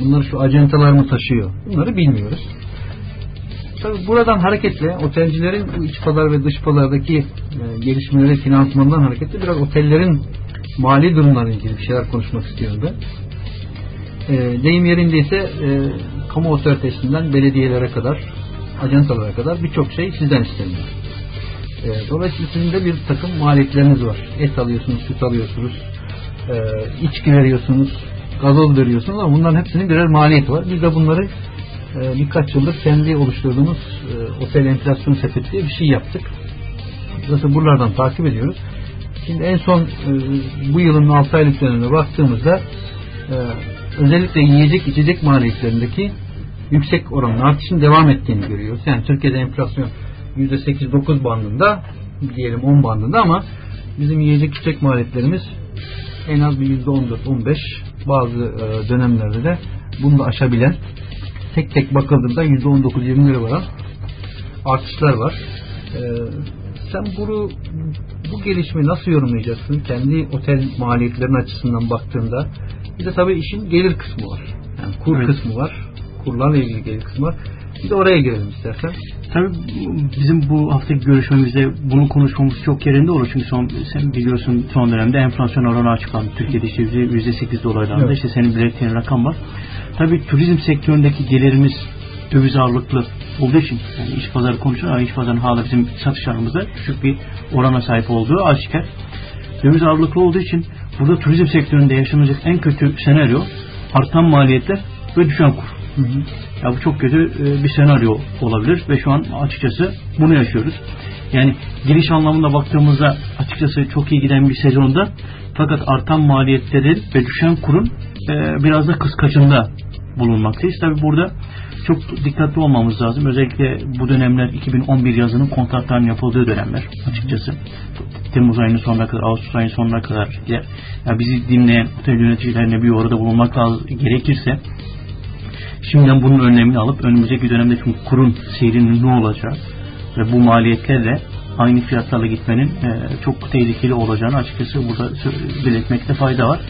bunları şu ajantalar mı taşıyor bunları bilmiyoruz. Tabii buradan hareketle otelcilerin iç pazar ve dış pazardaki e, gelişmeleri finansmandan hareketle biraz otellerin mali durumlarıyla ilgili bir şeyler konuşmak istiyorum ben. E, deyim yerindeyse e, kamu otoritesinden belediyelere kadar ajantalara kadar birçok şey sizden isteniyor. E, dolayısıyla sizin de bir takım maliyetleriniz var. Et alıyorsunuz, süt alıyorsunuz, e, içki veriyorsunuz, gazoz veriyorsunuz ama bunların hepsinin birer maliyeti var. Biz de bunları e, birkaç yıldır kendi oluşturduğumuz e, otel enflasyon sepeti diye bir şey yaptık. Zaten buralardan takip ediyoruz. Şimdi en son e, bu yılın 6 aylık dönemine baktığımızda e, özellikle yiyecek içecek maliyetlerindeki yüksek oranın artışın devam ettiğini görüyoruz. Yani Türkiye'de enflasyon %8-9 bandında diyelim 10 bandında ama bizim yiyecek içecek maliyetlerimiz en az bir %14-15 bazı dönemlerde de bunu da aşabilen tek tek bakıldığında %19-20'lere varan artışlar var. E, sen bunu bu gelişmeyi nasıl yorumlayacaksın? Kendi otel maliyetlerinin açısından baktığında bir de tabii işin gelir kısmı var. Yani kur Evet. kısmı var. Kurlarla ilgili gelir kısmı var. De oraya girelim istersen. Tabii bizim bu haftaki görüşmemizde bunu konuşmamız çok yerinde olur. Çünkü son, sen biliyorsun son dönemde enflasyon oranı açıklandı. Türkiye'de işte %8 dolaylarında Evet. işte senin belirttiğin rakam var. Tabii turizm sektöründeki gelirimiz döviz ağırlıklı olduğu için yani iş pazarı konuşuyor ama iş pazarının hala bizim satışlarımızda düşük bir orana sahip olduğu aşikar. Döviz ağırlıklı olduğu için burada turizm sektöründe yaşanacak en kötü senaryo artan maliyetler ve düşen kur. Ya bu çok kötü e, bir senaryo olabilir ve şu an açıkçası bunu yaşıyoruz. Yani giriş anlamında baktığımızda açıkçası çok iyi giden bir sezonda fakat artan maliyetlerin ve düşen kurun e, biraz da kıskaçında bulunmaktayız. Tabi burada çok dikkatli olmamız lazım. Özellikle bu dönemler 2011 yazının kontratların yapıldığı dönemler açıkçası. Temmuz ayının sonuna kadar, Ağustos ayının sonuna kadar ya, ya bizi dinleyen otel yöneticilerine bir orada bulunmak lazım, gerekirse şimdiden bunun önlemini alıp önümüzdeki dönemde çünkü kurun seyrinin ne olacağı ve bu maliyetlerle aynı fiyatlarla gitmenin e, çok tehlikeli olacağını açıkçası burada belirtmekte fayda var.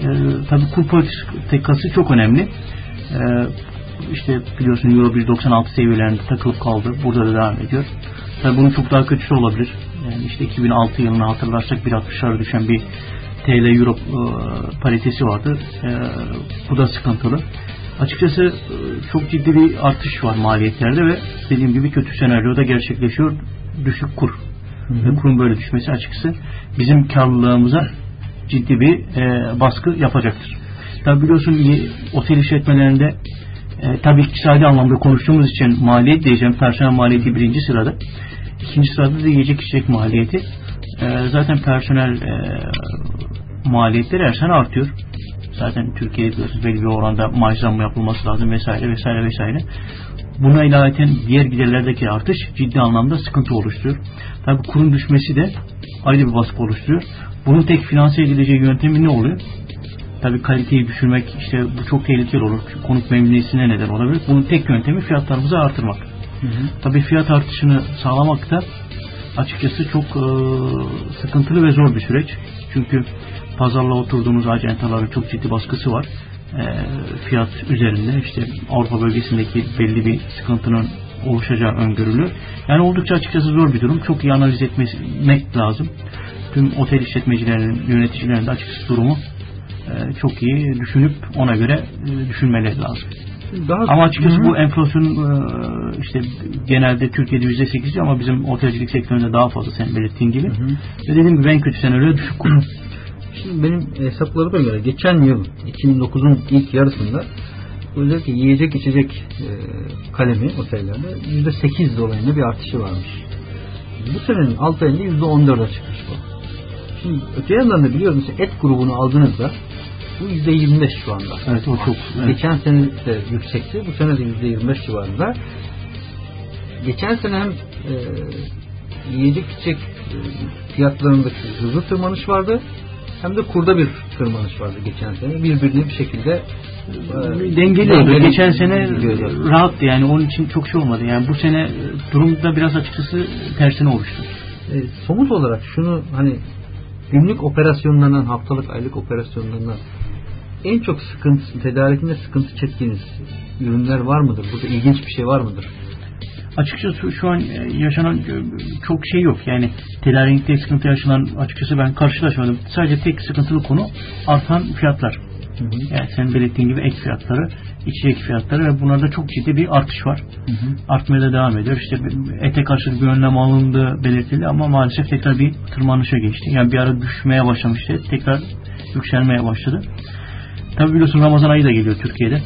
E, tabii kur politikası çok önemli. E, işte biliyorsun Euro 1.96 seviyelerinde takılıp kaldı. Burada da devam ediyor. Tabii bunun çok daha kötüsü olabilir. Yani işte 2006 yılını hatırlarsak 1.60'lara düşen bir TL Euro e, paritesi vardı. E, bu da sıkıntılı. Açıkçası e, çok ciddi bir artış var maliyetlerde ve dediğim gibi kötü senaryoda gerçekleşiyor. Düşük kur. Ve kurun böyle düşmesi açıkçası bizim karlılığımıza ciddi bir e, baskı yapacaktır. Tabi biliyorsun otel işletmelerinde e, tabi iktisadi anlamda konuştuğumuz için maliyet diyeceğim. Personel maliyeti birinci sırada. İkinci sırada da yiyecek içecek maliyeti. E, zaten personel e, maliyetleri her sene artıyor. Zaten Türkiye'de biliyorsunuz belli bir oranda maaş zammı yapılması lazım vesaire vesaire vesaire. Buna ilaveten diğer giderlerdeki artış ciddi anlamda sıkıntı oluşturuyor. Tabi kurun düşmesi de ayrı bir baskı oluşturuyor. Bunun tek finanse edileceği yöntemi ne oluyor? Tabi kaliteyi düşürmek işte bu çok tehlikeli olur. Konuk memnuniyetine neden olabilir. Bunun tek yöntemi fiyatlarımızı artırmak. Tabi fiyat artışını sağlamak da açıkçası çok e, sıkıntılı ve zor bir süreç. Çünkü pazarla oturduğumuz acentaların çok ciddi baskısı var. E, fiyat üzerinde işte Avrupa bölgesindeki belli bir sıkıntının oluşacağı öngörülür. Yani oldukça açıkçası zor bir durum. Çok iyi analiz etmek lazım. Tüm otel işletmecilerinin, yöneticilerinin de açıkçası durumu e, çok iyi düşünüp ona göre e, düşünmeleri lazım. Daha Ama açıkçası Hı hı. bu enflasyon e, işte genelde Türkiye'de yüzde sekiz ama bizim otelcilik sektöründe daha fazla sen belirttiğin gibi. hı. Ve dediğim gibi en kötü senaryo düşük kur. Şimdi benim hesaplarıma göre geçen yıl 2009'un ilk yarısında özellikle yiyecek içecek e, kalemi otellerde %8 dolayında bir artışı varmış. Bu senenin 6 ayında %14'e çıkmış bu. Şimdi öte yandan da biliyoruz mesela et grubunu aldığınızda bu %25 şu anda. Evet o çok. Evet. Geçen sene de yüksekti. Bu sene de %25 civarında. Geçen sene hem e, yiyecek içecek e, fiyatlarındaki hızlı tırmanış vardı hem de kurda bir tırmanış vardı geçen sene. Birbirine bir şekilde e, Dengeliyordu. dengeli Geçen sene gidiyordu. rahattı yani onun için çok şey olmadı. Yani bu sene durumda biraz açıkçası tersine oluştu. E, somut olarak şunu hani günlük operasyonlarından haftalık aylık operasyonlarından en çok sıkıntı tedarikinde sıkıntı çektiğiniz ürünler var mıdır? Burada ilginç bir şey var mıdır? Açıkçası şu an e, yaşanan e, çok şey yok. Yani tedarikte sıkıntı yaşanan açıkçası ben karşılaşmadım. Sadece tek sıkıntılı konu artan fiyatlar. Hı hı. Yani sen belirttiğin gibi ek fiyatları, içecek fiyatları ve bunlarda çok ciddi bir artış var. Hı hı. Artmaya da devam ediyor. İşte ete karşı bir önlem alındı belirtildi ama maalesef tekrar bir tırmanışa geçti. Yani bir ara düşmeye başlamıştı. Tekrar yükselmeye başladı. Tabi biliyorsun Ramazan ayı da geliyor Türkiye'de.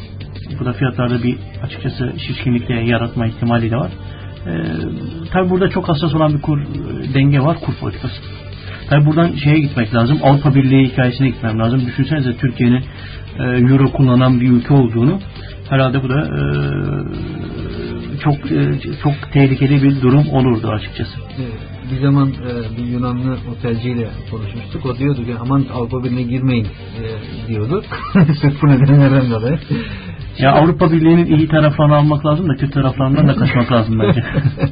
Bu da fiyatlarda bir açıkçası şişkinlikle yaratma ihtimali de var. Ee, tabi burada çok hassas olan bir kur e, denge var kur politikası. Tabi buradan şeye gitmek lazım. Avrupa Birliği hikayesine gitmem lazım. Düşünsenize Türkiye'nin e, euro kullanan bir ülke olduğunu. Herhalde bu da e, çok e, çok tehlikeli bir durum olurdu açıkçası. Bir zaman e, bir Yunanlı otelciyle konuşmuştuk. O diyordu ki aman Avrupa Birliği'ne girmeyin e, diyordu. Sırf bu nedenlerden dolayı. Ya Avrupa Birliği'nin iyi taraflarını almak lazım da kötü taraflarından da kaçmak lazım bence.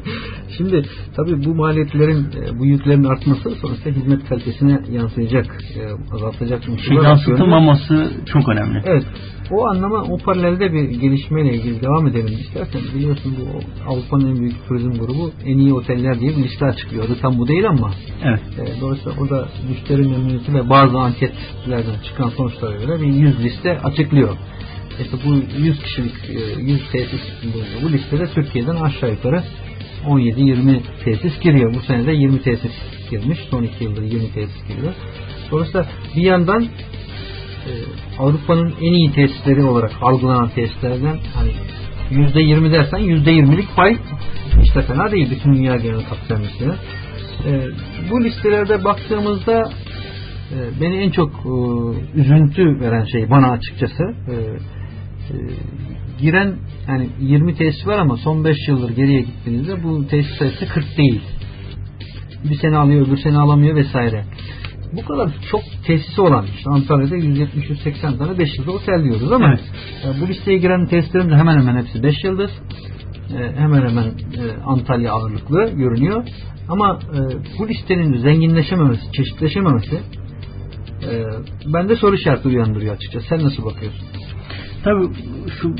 Şimdi tabii bu maliyetlerin, e, bu yüklerin artması sonuçta hizmet kalitesine yansıyacak, e, azaltacak. Şey yansıtılmaması çok önemli. Evet. O anlama, o paralelde bir gelişmeyle ilgili devam edelim istersen. Biliyorsun bu Avrupa'nın en büyük turizm grubu en iyi oteller diye bir liste açıklıyor. Adı tam bu değil ama. Evet. E, dolayısıyla o da müşteri memnuniyeti ve bazı anketlerden çıkan sonuçlara göre bir 100 liste açıklıyor. İşte bu 100 kişilik 100 tesis bu listede Türkiye'den aşağı yukarı 17-20 tesis giriyor. Bu sene de 20 tesis girmiş. Son 2 yıldır 20 tesis giriyor. Dolayısıyla bir yandan e, Avrupa'nın en iyi tesisleri olarak algılanan tesislerden hani %20 dersen %20'lik pay işte fena değil bütün dünya genel kapsamında. E, bu listelerde baktığımızda e, beni en çok e, üzüntü veren şey bana açıkçası e, e, giren yani 20 tesis var ama son 5 yıldır geriye gittiğinizde bu tesis sayısı 40 değil. Bir sene alıyor, öbür sene alamıyor vesaire. Bu kadar çok tesisi olan işte Antalya'da 170-180 tane 5 yıldız otel diyoruz ama evet. e, bu listeye giren tesislerin de hemen hemen hepsi 5 yıldız. E, hemen hemen e, Antalya ağırlıklı görünüyor. Ama e, bu listenin zenginleşememesi, çeşitleşememesi e, bende soru işareti uyandırıyor açıkçası. Sen nasıl bakıyorsun? Tabii şu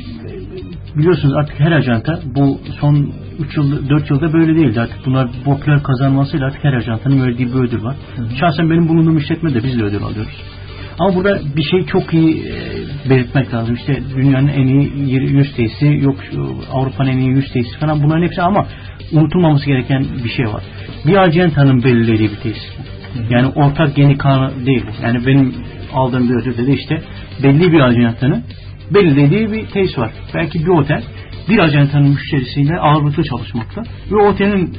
biliyorsunuz artık her ajanta bu son 3 yılda 4 yılda böyle değildi artık bunlar popüler kazanmasıyla artık her ajantanın verdiği bir ödül var. Hı hı. Şahsen benim bulunduğum işletmede biz de ödül alıyoruz. Ama burada bir şey çok iyi e, belirtmek lazım. İşte dünyanın en iyi 100 tesisi, yok Avrupa'nın en iyi 100 tesisi falan bunların hepsi ama unutulmaması gereken bir şey var. Bir ajantanın belirlediği bir tesis. Yani ortak yeni kanun değil. Yani benim aldığım bir ödülde de işte belli bir ajantanın belirlediği bir tesis var. Belki bir otel bir ajantanın müşterisiyle ağırlıklı çalışmakta ve otelin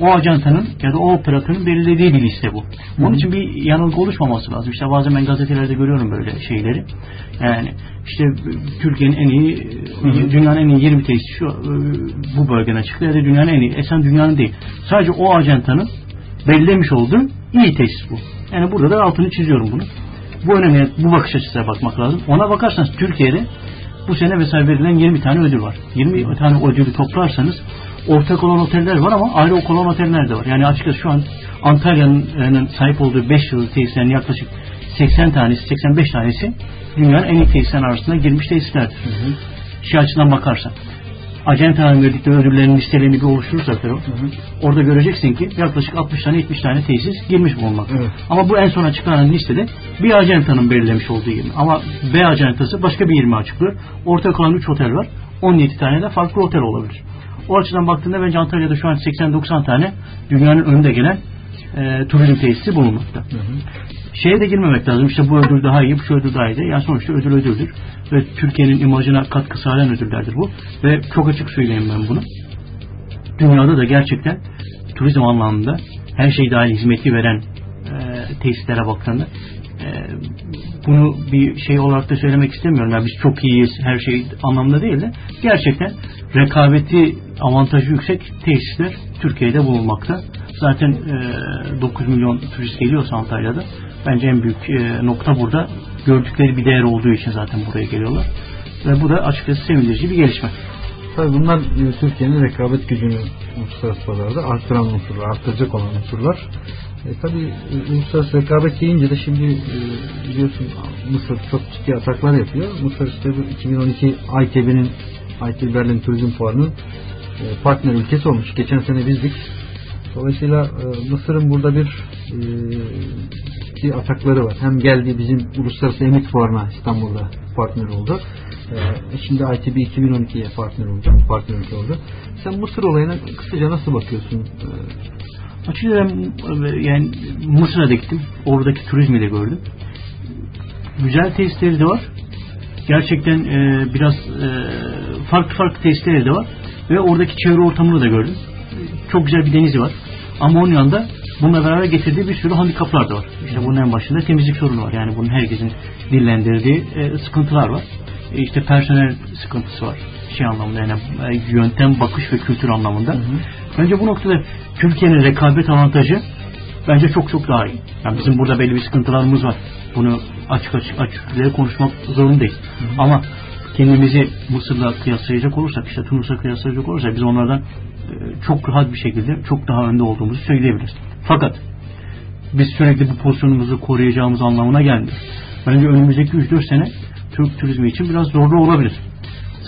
o ajantanın ya da o operatörün belirlediği bir liste bu. Onun için bir yanılgı oluşmaması lazım. İşte bazen ben gazetelerde görüyorum böyle şeyleri. Yani işte Türkiye'nin en iyi, Hı-hı. dünyanın en iyi 20 tesisi şu bu bölgeden çıktı ya da dünyanın en iyi. Esen dünyanın değil. Sadece o ajantanın belirlemiş olduğu iyi tesis bu. Yani burada da altını çiziyorum bunu. Bu önemli, bu bakış açısına bakmak lazım. Ona bakarsanız Türkiye'de bu sene mesela verilen 20 tane ödül var. 20 tane ödülü toplarsanız ortak olan oteller var ama ayrı olan oteller de var. Yani açıkçası şu an Antalya'nın sahip olduğu 5 yıllık tesislerin yaklaşık 80 tanesi, 85 tanesi dünyanın en iyi tesisler arasında girmiş tesislerdir. Hı hı. Şey açıdan bakarsan ajantaların verdikleri ödüllerin listelerini bir oluşturursak hı hı. orada göreceksin ki yaklaşık 60 tane 70 tane tesis girmiş bulunmakta. Evet. Ama bu en son açıklanan listede bir ajantanın belirlemiş olduğu 20. Ama B ajantası başka bir 20 açıklıyor. Ortak olan 3 otel var. 17 tane de farklı otel olabilir. O açıdan baktığında bence Antalya'da şu an 80-90 tane dünyanın önünde gelen e, turizm tesisi bulunmakta. Hı hı. Şeye de girmemek lazım. İşte bu ödül daha iyi, şu ödül daha iyi. Yani sonuçta ödül ödüldür. Ve Türkiye'nin imajına katkı sağlayan ödüllerdir bu. Ve çok açık söyleyeyim ben bunu. Dünyada da gerçekten turizm anlamında her şey dahil hizmeti veren e, tesislere baktığında e, bunu bir şey olarak da söylemek istemiyorum. Yani biz çok iyiyiz her şey anlamda değil de gerçekten rekabeti avantajı yüksek tesisler Türkiye'de bulunmakta. Zaten e, 9 milyon turist geliyorsa Antalya'da bence en büyük e, nokta burada gördükleri bir değer olduğu için zaten buraya geliyorlar. Ve bu da açıkçası sevindirici bir gelişme. Tabii bunlar e, Türkiye'nin rekabet gücünü uluslararası pazarda arttıran unsurlar, arttıracak olan unsurlar. E, tabii e, uluslararası rekabet deyince de şimdi biliyorsun Mısır çok ciddi ataklar yapıyor. Mısır işte bu 2012 ITB'nin ITB Berlin Turizm Fuarı'nın partner ülkesi olmuş. Geçen sene bizdik. Dolayısıyla Mısır'ın burada bir bir atakları var. Hem geldi bizim Uluslararası Emit Fuarı'na İstanbul'da partner oldu. E, şimdi ITB 2012'ye partner oldu. Partner oldu. Sen Mısır olayına kısaca nasıl bakıyorsun? E, Açıkçası yani Mısır'a da gittim. Oradaki turizmi de gördüm. Güzel tesisleri de var. Gerçekten e, biraz e, farklı farklı tesisleri de var. Ve oradaki çevre ortamını da gördüm. Çok güzel bir denizi var. Ama onun yanında bununla beraber getirdiği bir sürü handikaplar da var. İşte bunun en başında temizlik sorunu var. Yani bunun herkesin dillendirdiği e, sıkıntılar var. E, işte personel sıkıntısı var. Şey anlamında yani e, yöntem, bakış ve kültür anlamında. Hı hı. Bence bu noktada Türkiye'nin rekabet avantajı bence çok çok daha iyi. Yani bizim burada belli bir sıkıntılarımız var. Bunu açık açık açık konuşmak zorundayız. Hı hı. Ama kendimizi Mısır'la kıyaslayacak olursak işte Tunus'a kıyaslayacak olursak biz onlardan e, çok rahat bir şekilde çok daha önde olduğumuzu söyleyebiliriz. Fakat biz sürekli bu pozisyonumuzu koruyacağımız anlamına gelmiyor. Bence önümüzdeki 3-4 sene Türk turizmi için biraz zorlu olabilir.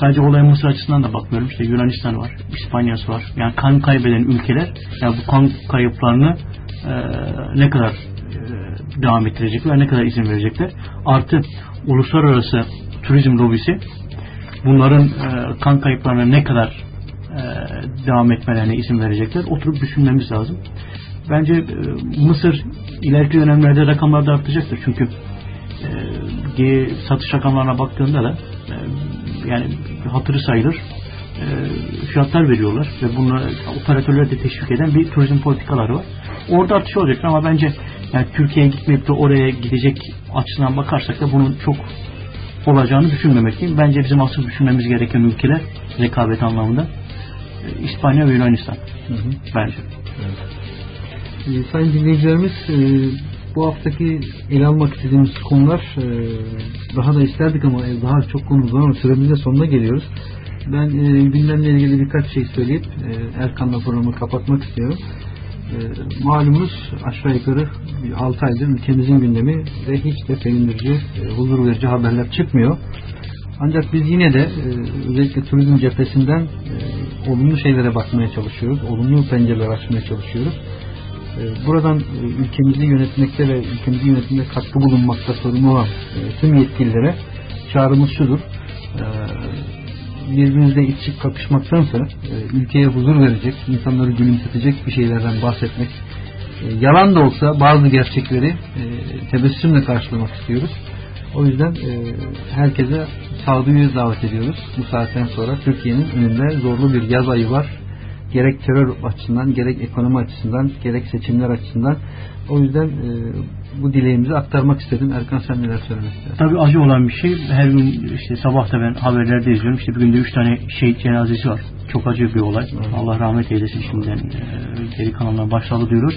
Sadece olaya Mısır açısından da bakmıyorum. İşte Yunanistan var, İspanya'sı var. Yani kan kaybeden ülkeler yani bu kan kayıplarını e, ne kadar e, devam ettirecekler, ne kadar izin verecekler. Artı uluslararası turizm lobisi bunların e, kan kayıplarına ne kadar e, devam etmelerine izin verecekler. Oturup düşünmemiz lazım. Bence e, Mısır ileriki dönemlerde rakamlar da artacaktır. Çünkü e, satış rakamlarına baktığında da yani hatırı sayılır fiyatlar veriyorlar ve bunu operatörler de teşvik eden bir turizm politikaları var. Orada artış olacak ama bence yani Türkiye'ye gitmeyip de oraya gidecek açısından bakarsak da bunun çok olacağını düşünmemekteyim. Bence bizim asıl düşünmemiz gereken ülkeler rekabet anlamında e, İspanya ve Yunanistan. Hı hı. Bence. Evet. E, sayın dinleyicilerimiz e, bu haftaki ele almak istediğimiz konular daha da isterdik ama daha çok konumuz var ama süremizde sonuna geliyoruz. Ben gündemle ilgili birkaç şey söyleyip Erkan'la programı kapatmak istiyorum. E, malumunuz aşağı yukarı 6 aydır ülkemizin gündemi ve hiç de sevindirici, e, huzur verici haberler çıkmıyor. Ancak biz yine de e, özellikle turizm cephesinden e, olumlu şeylere bakmaya çalışıyoruz. Olumlu pencereler açmaya çalışıyoruz. Buradan ülkemizi yönetmekte ve ülkemizi yönetimde katkı bulunmakta sorumlu olan tüm yetkililere çağrımız şudur. Birbirinizle içip kapışmaktansa e, ülkeye huzur verecek, insanları gülümsetecek bir şeylerden bahsetmek, e, yalan da olsa bazı gerçekleri e, tebessümle karşılamak istiyoruz. O yüzden e, herkese sağduyu davet ediyoruz. Bu saatten sonra Türkiye'nin önünde zorlu bir yaz ayı var. Gerek terör açısından, gerek ekonomi açısından, gerek seçimler açısından. O yüzden e, bu dileğimizi aktarmak istedim. Erkan sen neler söylemek istersin? Tabii acı olan bir şey. Her gün işte sabah da ben haberlerde izliyorum. İşte bir günde üç tane şehit cenazesi var. Çok acı bir olay. Evet. Allah rahmet eylesin şimdiden e, geri kanalına başladı diyoruz.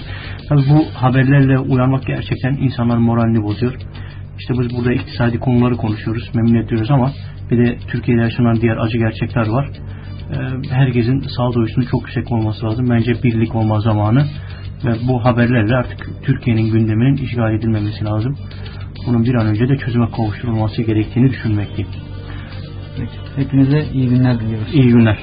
Tabii bu haberlerle uyanmak gerçekten insanların moralini bozuyor. İşte biz burada iktisadi konuları konuşuyoruz, memnun ediyoruz ama bir de Türkiye'de yaşanan diğer acı gerçekler var. E, herkesin sağduyusunun çok yüksek olması lazım. Bence birlik olma zamanı ve bu haberlerle artık Türkiye'nin gündeminin işgal edilmemesi lazım. Bunun bir an önce de çözüme kavuşturulması gerektiğini düşünmekteyim. Peki. Hepinize iyi günler diliyoruz. İyi günler.